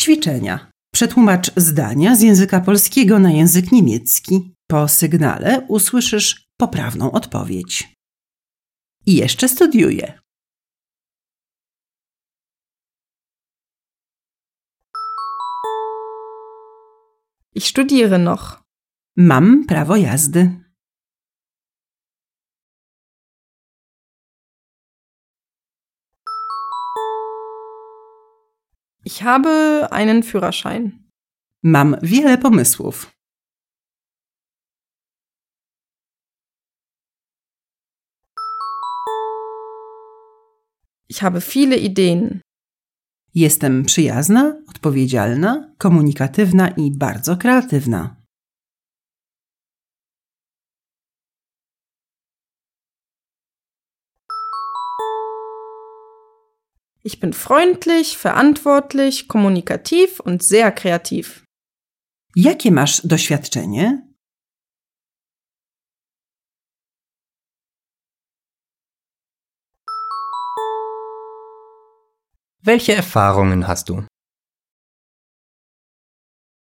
Ćwiczenia. Przetłumacz zdania z języka polskiego na język niemiecki. Po sygnale usłyszysz poprawną odpowiedź. I jeszcze studiuję. Ich studiere noch. Mam prawo jazdy. Ich habe einen Führerschein. Mam wiele pomysłów. Ich habe viele Ideen. Jestem przyjazna, odpowiedzialna, komunikatywna i bardzo kreatywna. Ich bin freundlich, verantwortlich, kommunikativ und sehr kreativ. Jakie masz doświadczenie? Welche Erfahrungen hast du?